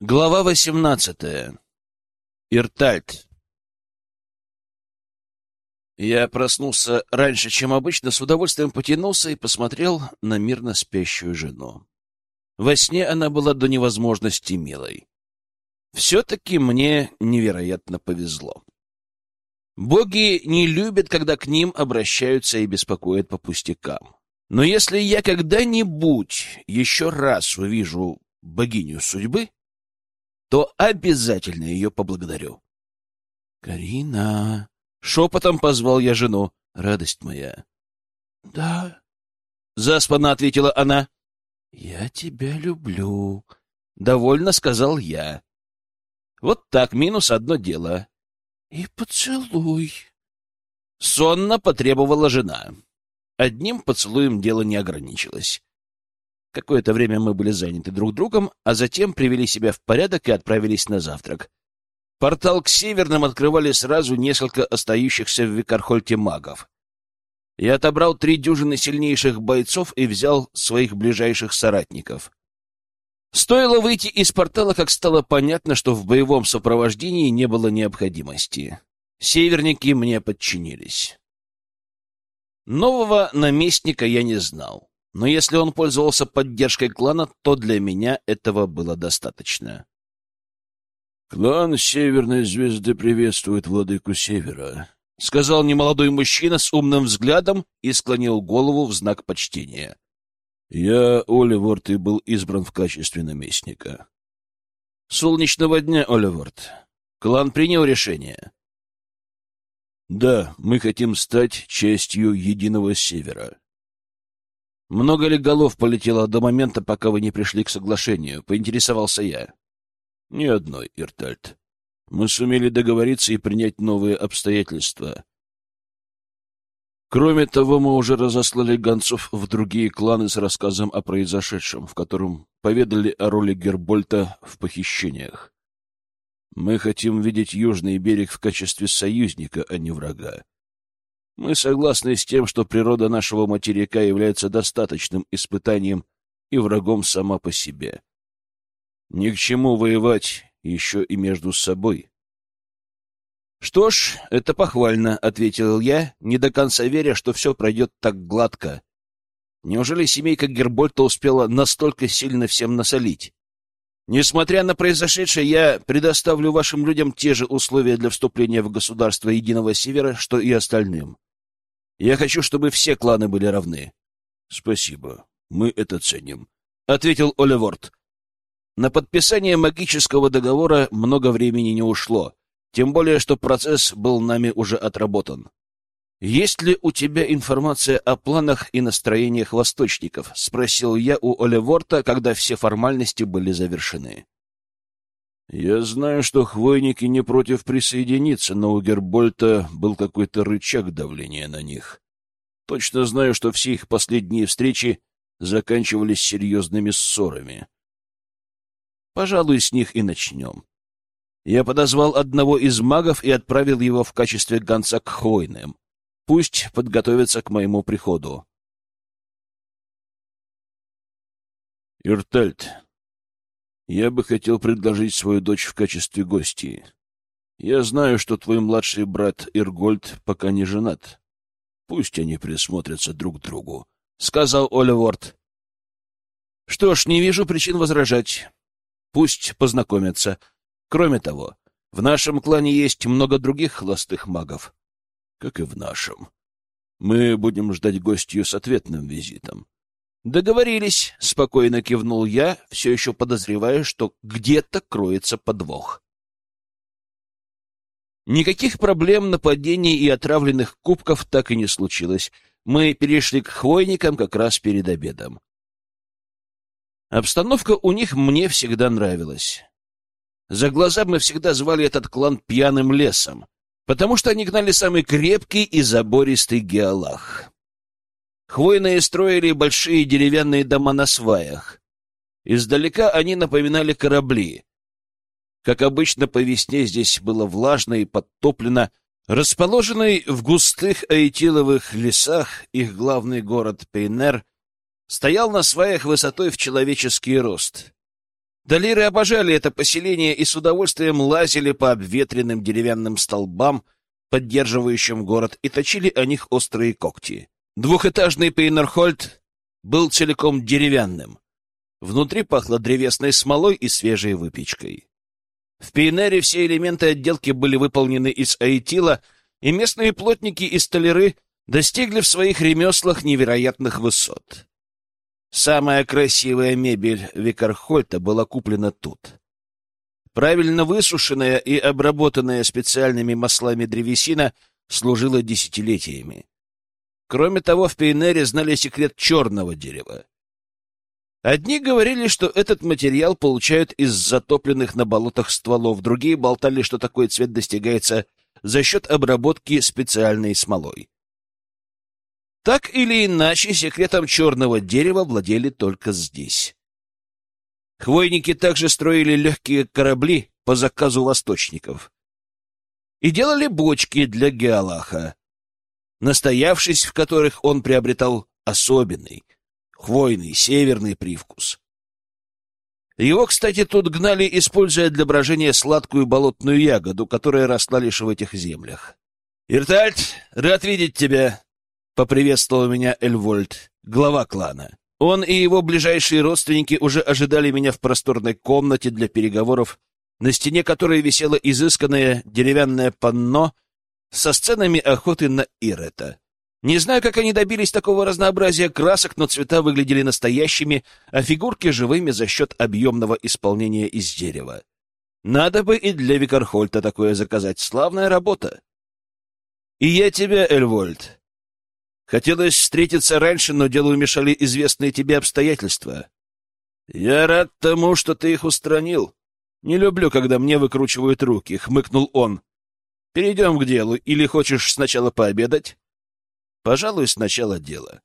Глава восемнадцатая. Иртальт. Я проснулся раньше, чем обычно, с удовольствием потянулся и посмотрел на мирно спящую жену. Во сне она была до невозможности милой. Все-таки мне невероятно повезло. Боги не любят, когда к ним обращаются и беспокоят по пустякам. Но если я когда-нибудь еще раз увижу богиню судьбы, то обязательно ее поблагодарю. — Карина! — шепотом позвал я жену. — Радость моя. — Да. — заспанно ответила она. — Я тебя люблю, — довольно сказал я. Вот так, минус одно дело. — И поцелуй. Сонно потребовала жена. Одним поцелуем дело не ограничилось. Какое-то время мы были заняты друг другом, а затем привели себя в порядок и отправились на завтрак. Портал к северным открывали сразу несколько остающихся в Викархольте магов. Я отобрал три дюжины сильнейших бойцов и взял своих ближайших соратников. Стоило выйти из портала, как стало понятно, что в боевом сопровождении не было необходимости. Северники мне подчинились. Нового наместника я не знал. Но если он пользовался поддержкой клана, то для меня этого было достаточно. «Клан Северной Звезды приветствует владыку Севера», — сказал немолодой мужчина с умным взглядом и склонил голову в знак почтения. «Я Оливорд и был избран в качестве наместника». «Солнечного дня, Оливорд. Клан принял решение». «Да, мы хотим стать частью Единого Севера», много ли голов полетело до момента, пока вы не пришли к соглашению? Поинтересовался я. Ни одной, Иртальт. Мы сумели договориться и принять новые обстоятельства. Кроме того, мы уже разослали гонцов в другие кланы с рассказом о произошедшем, в котором поведали о роли Гербольта в похищениях. Мы хотим видеть Южный берег в качестве союзника, а не врага. Мы согласны с тем, что природа нашего материка является достаточным испытанием и врагом сама по себе. Ни к чему воевать еще и между собой. «Что ж, это похвально», — ответил я, не до конца веря, что все пройдет так гладко. Неужели семейка Гербольта успела настолько сильно всем насолить? Несмотря на произошедшее, я предоставлю вашим людям те же условия для вступления в государство Единого Севера, что и остальным. Я хочу, чтобы все кланы были равны. — Спасибо. Мы это ценим, — ответил Оливорд. На подписание магического договора много времени не ушло, тем более, что процесс был нами уже отработан. «Есть ли у тебя информация о планах и настроениях восточников?» — спросил я у Оливорта, когда все формальности были завершены. Я знаю, что хвойники не против присоединиться, но у Гербольта был какой-то рычаг давления на них. Точно знаю, что все их последние встречи заканчивались серьезными ссорами. Пожалуй, с них и начнем. Я подозвал одного из магов и отправил его в качестве гонца к хвойным. Пусть подготовится к моему приходу. Иртальт, я бы хотел предложить свою дочь в качестве гости. Я знаю, что твой младший брат Иргольд пока не женат. Пусть они присмотрятся друг к другу, — сказал Оливорд. — Что ж, не вижу причин возражать. Пусть познакомятся. Кроме того, в нашем клане есть много других холостых магов. — Как и в нашем. Мы будем ждать гостью с ответным визитом. «Договорились», — спокойно кивнул я, все еще подозревая, что где-то кроется подвох. Никаких проблем, нападений и отравленных кубков так и не случилось. Мы перешли к хвойникам как раз перед обедом. Обстановка у них мне всегда нравилась. За глаза мы всегда звали этот клан пьяным лесом, потому что они гнали самый крепкий и забористый геолах. Хвойные строили большие деревянные дома на сваях. Издалека они напоминали корабли. Как обычно, по весне здесь было влажно и подтоплено. Расположенный в густых аэтиловых лесах, их главный город Пейнер стоял на сваях высотой в человеческий рост. Далиры обожали это поселение и с удовольствием лазили по обветренным деревянным столбам, поддерживающим город, и точили о них острые когти. Двухэтажный Пейнерхольд был целиком деревянным. Внутри пахло древесной смолой и свежей выпечкой. В Пейнере все элементы отделки были выполнены из аэтила, и местные плотники и столяры достигли в своих ремеслах невероятных высот. Самая красивая мебель Викархольта была куплена тут. Правильно высушенная и обработанная специальными маслами древесина служила десятилетиями. Кроме того, в Пейнере знали секрет черного дерева. Одни говорили, что этот материал получают из затопленных на болотах стволов, другие болтали, что такой цвет достигается за счет обработки специальной смолой. Так или иначе, секретом черного дерева владели только здесь. Хвойники также строили легкие корабли по заказу восточников и делали бочки для Геалаха, настоявшись в которых он приобретал особенный, хвойный, северный привкус. Его, кстати, тут гнали, используя для брожения сладкую болотную ягоду, которая росла лишь в этих землях. «Иртальд, рад видеть тебя!» — поприветствовал меня Эльвольд, глава клана. Он и его ближайшие родственники уже ожидали меня в просторной комнате для переговоров, на стене которой висело изысканное деревянное панно со сценами охоты на Ирета. Не знаю, как они добились такого разнообразия красок, но цвета выглядели настоящими, а фигурки живыми за счет объемного исполнения из дерева. Надо бы и для Викархольта такое заказать. Славная работа. И я тебя, Эльвольд, Хотелось встретиться раньше, но делу мешали известные тебе обстоятельства. Я рад тому, что ты их устранил. Не люблю, когда мне выкручивают руки, — хмыкнул он. Перейдем к делу, или хочешь сначала пообедать? Пожалуй, сначала дело.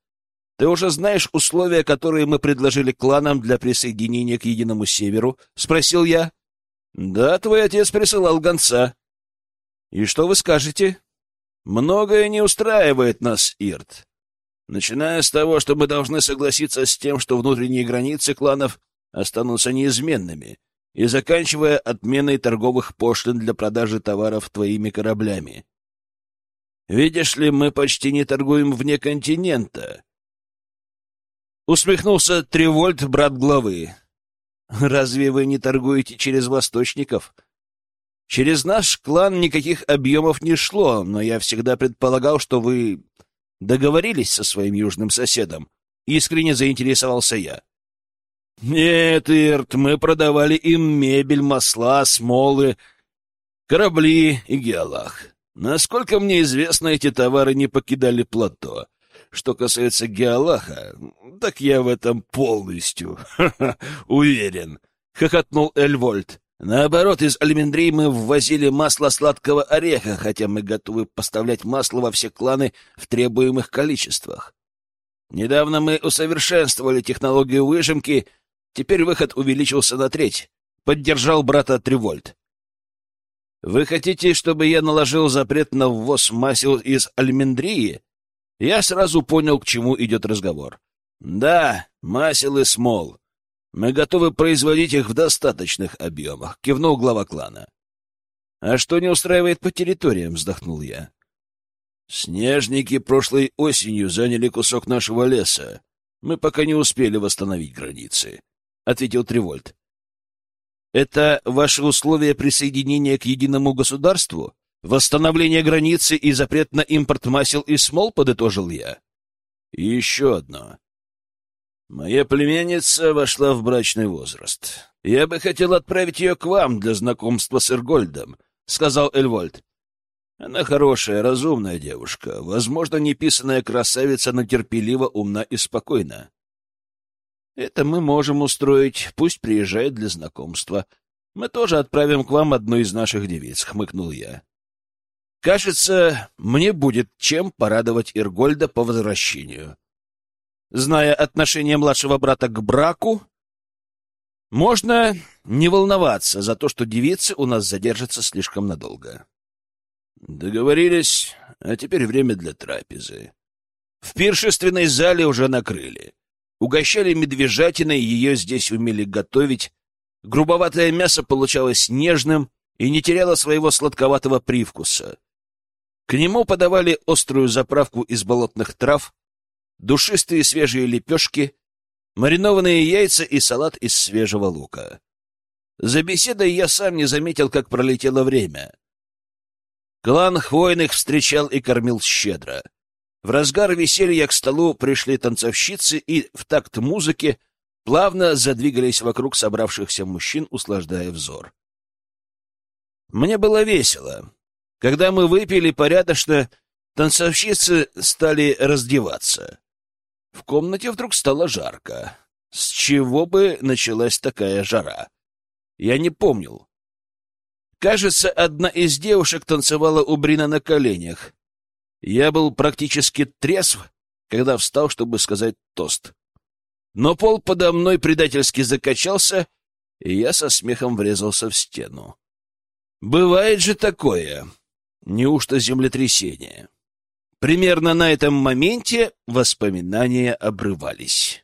Ты уже знаешь условия, которые мы предложили кланам для присоединения к Единому Северу? — спросил я. — Да, твой отец присылал гонца. — И что вы скажете? Многое не устраивает нас, Ирт. Начиная с того, что мы должны согласиться с тем, что внутренние границы кланов останутся неизменными, и заканчивая отменой торговых пошлин для продажи товаров твоими кораблями. Видишь ли, мы почти не торгуем вне континента. Усмехнулся Тревольт, брат главы. Разве вы не торгуете через восточников? — Через наш клан никаких объемов не шло, но я всегда предполагал, что вы договорились со своим южным соседом. Искренне заинтересовался я. Нет, Ирт, мы продавали им мебель, масла, смолы, корабли и геолах. Насколько мне известно, эти товары не покидали плато. Что касается геолаха, так я в этом полностью уверен, — хохотнул Эльвольд. Наоборот, из Альмендрии мы ввозили масло сладкого ореха, хотя мы готовы поставлять масло во все кланы в требуемых количествах. Недавно мы усовершенствовали технологию выжимки, теперь выход увеличился на треть. Поддержал брата Тревольт. Вы хотите, чтобы я наложил запрет на ввоз масел из Альмендрии? Я сразу понял, к чему идет разговор. Да, масел и смол. Мы готовы производить их в достаточных объемах, — кивнул глава клана. — А что не устраивает по территориям? — вздохнул я. — Снежники прошлой осенью заняли кусок нашего леса. Мы пока не успели восстановить границы, — ответил Тревольт. — Это ваши условия присоединения к единому государству? Восстановление границы и запрет на импорт масел и смол, — подытожил я. — еще одно. Моя племянница вошла в брачный возраст. Я бы хотел отправить ее к вам для знакомства с Иргольдом, — сказал Эльвольд. Она хорошая, разумная девушка, возможно, неписанная красавица, но терпелива, умна и спокойна. Это мы можем устроить, пусть приезжает для знакомства. Мы тоже отправим к вам одну из наших девиц, — хмыкнул я. Кажется, мне будет чем порадовать Иргольда по возвращению. Зная отношение младшего брата к браку, можно не волноваться за то, что девицы у нас задержатся слишком надолго. Договорились, а теперь время для трапезы. В пиршественной зале уже накрыли. Угощали медвежатиной, ее здесь умели готовить. Грубоватое мясо получалось нежным и не теряло своего сладковатого привкуса. К нему подавали острую заправку из болотных трав, душистые свежие лепешки, маринованные яйца и салат из свежего лука. За беседой я сам не заметил, как пролетело время. Клан Хвойных встречал и кормил щедро. В разгар веселья к столу пришли танцовщицы и в такт музыки плавно задвигались вокруг собравшихся мужчин, услаждая взор. Мне было весело. Когда мы выпили порядочно, танцовщицы стали раздеваться. В комнате вдруг стало жарко. С чего бы началась такая жара? Я не помнил. Кажется, одна из девушек танцевала у Брина на коленях. Я был практически трезв, когда встал, чтобы сказать тост. Но пол подо мной предательски закачался, и я со смехом врезался в стену. Бывает же такое. Неужто землетрясение? Примерно на этом моменте воспоминания обрывались.